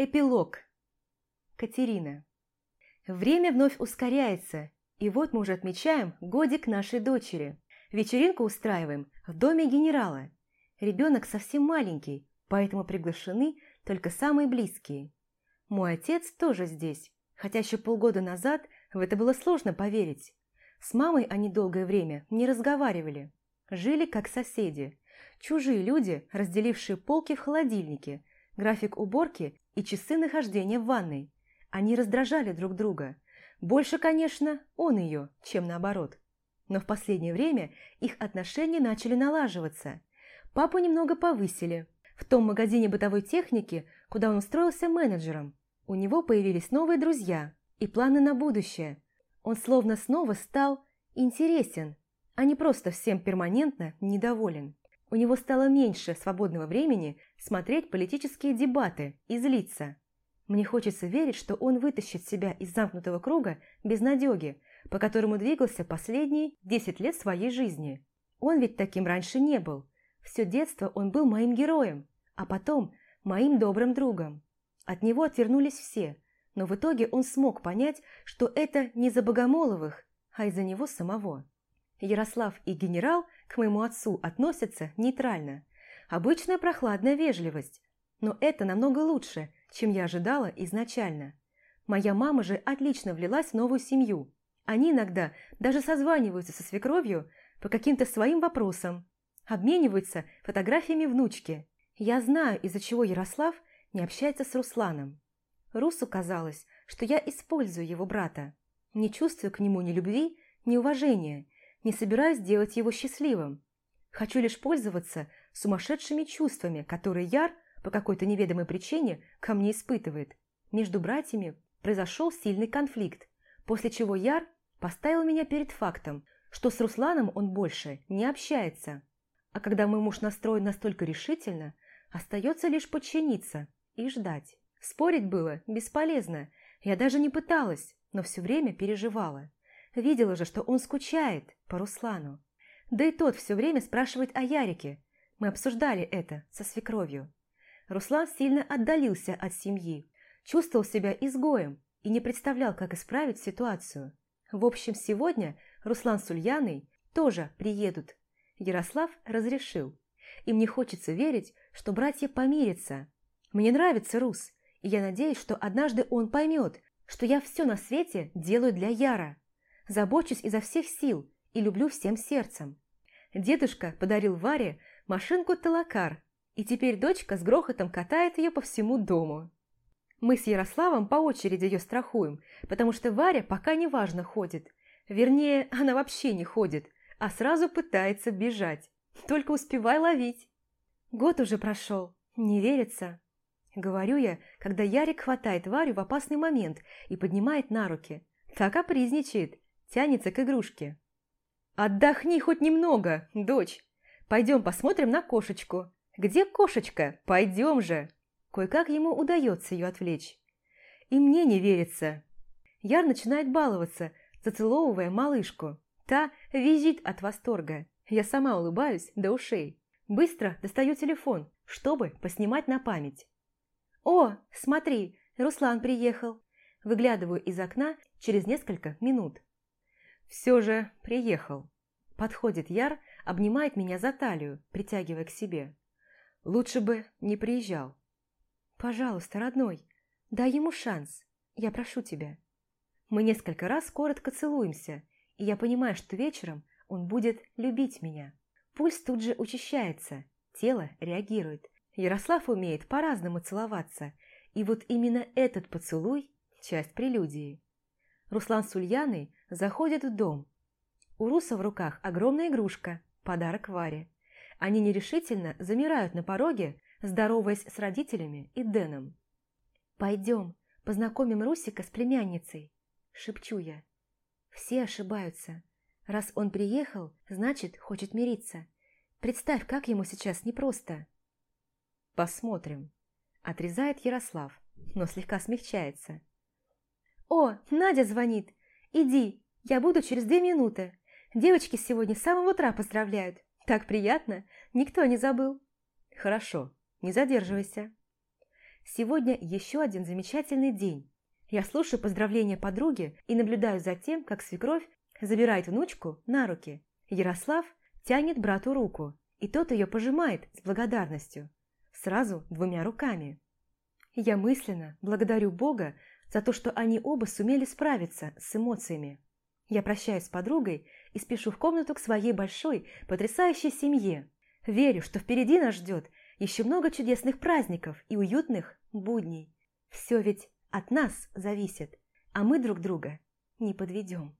Эпилог. Катерина. Время вновь ускоряется, и вот мы уже отмечаем годик нашей дочери. Вечеринку устраиваем в доме генерала. Ребенок совсем маленький, поэтому приглашены только самые близкие. Мой отец тоже здесь, хотя еще полгода назад в это было сложно поверить. С мамой они долгое время не разговаривали. Жили как соседи. Чужие люди, разделившие полки в холодильнике, график уборки и часы нахождения в ванной. Они раздражали друг друга. Больше, конечно, он ее, чем наоборот. Но в последнее время их отношения начали налаживаться. Папу немного повысили. В том магазине бытовой техники, куда он устроился менеджером, у него появились новые друзья и планы на будущее. Он словно снова стал интересен, а не просто всем перманентно недоволен. У него стало меньше свободного времени смотреть политические дебаты и злиться. Мне хочется верить, что он вытащит себя из замкнутого круга безнадеги, по которому двигался последние 10 лет своей жизни. Он ведь таким раньше не был. Все детство он был моим героем, а потом моим добрым другом. От него отвернулись все, но в итоге он смог понять, что это не за Богомоловых, а из-за него самого. Ярослав и генерал к моему отцу относятся нейтрально. Обычная прохладная вежливость. Но это намного лучше, чем я ожидала изначально. Моя мама же отлично влилась в новую семью. Они иногда даже созваниваются со свекровью по каким-то своим вопросам, обмениваются фотографиями внучки. Я знаю, из-за чего Ярослав не общается с Русланом. Русу казалось, что я использую его брата. Не чувствую к нему ни любви, ни уважения – не собираюсь делать его счастливым. Хочу лишь пользоваться сумасшедшими чувствами, которые Яр по какой-то неведомой причине ко мне испытывает. Между братьями произошел сильный конфликт, после чего Яр поставил меня перед фактом, что с Русланом он больше не общается. А когда мой муж настроен настолько решительно, остается лишь подчиниться и ждать. Спорить было бесполезно, я даже не пыталась, но все время переживала. Видела же, что он скучает по Руслану. Да и тот все время спрашивает о Ярике. Мы обсуждали это со свекровью. Руслан сильно отдалился от семьи, чувствовал себя изгоем и не представлял, как исправить ситуацию. В общем, сегодня Руслан с Ульяной тоже приедут. Ярослав разрешил. И мне хочется верить, что братья помирятся. Мне нравится Рус, и я надеюсь, что однажды он поймет, что я все на свете делаю для Яра. Забочусь изо всех сил и люблю всем сердцем. Дедушка подарил Варе машинку Талакар, и теперь дочка с грохотом катает ее по всему дому. Мы с Ярославом по очереди ее страхуем, потому что Варя пока неважно ходит. Вернее, она вообще не ходит, а сразу пытается бежать. Только успевай ловить. Год уже прошел, не верится. Говорю я, когда Ярик хватает Варю в опасный момент и поднимает на руки. Так капризничает, тянется к игрушке. «Отдохни хоть немного, дочь. Пойдем посмотрим на кошечку. Где кошечка? Пойдем же!» Кое-как ему удается ее отвлечь. И мне не верится. Яр начинает баловаться, зацеловывая малышку. Та визжит от восторга. Я сама улыбаюсь до ушей. Быстро достаю телефон, чтобы поснимать на память. «О, смотри, Руслан приехал!» Выглядываю из окна через несколько минут. Все же приехал. Подходит Яр, обнимает меня за талию, притягивая к себе. Лучше бы не приезжал. Пожалуйста, родной, дай ему шанс. Я прошу тебя. Мы несколько раз коротко целуемся, и я понимаю, что вечером он будет любить меня. Пульс тут же учащается, тело реагирует. Ярослав умеет по-разному целоваться, и вот именно этот поцелуй – часть прелюдии. Руслан с Ульяной заходят в дом. У Руса в руках огромная игрушка, подарок Варе. Они нерешительно замирают на пороге, здороваясь с родителями и Дэном. «Пойдем, познакомим Русика с племянницей», – шепчу я. Все ошибаются. Раз он приехал, значит, хочет мириться. Представь, как ему сейчас непросто. «Посмотрим», – отрезает Ярослав, но слегка смягчается. «О, Надя звонит! Иди, я буду через две минуты. Девочки сегодня с самого утра поздравляют. Так приятно, никто не забыл». «Хорошо, не задерживайся». Сегодня еще один замечательный день. Я слушаю поздравления подруги и наблюдаю за тем, как свекровь забирает внучку на руки. Ярослав тянет брату руку, и тот ее пожимает с благодарностью. Сразу двумя руками. Я мысленно благодарю Бога за то, что они оба сумели справиться с эмоциями. Я прощаюсь с подругой и спешу в комнату к своей большой, потрясающей семье. Верю, что впереди нас ждет еще много чудесных праздников и уютных будней. Все ведь от нас зависит, а мы друг друга не подведем.